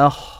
Oh,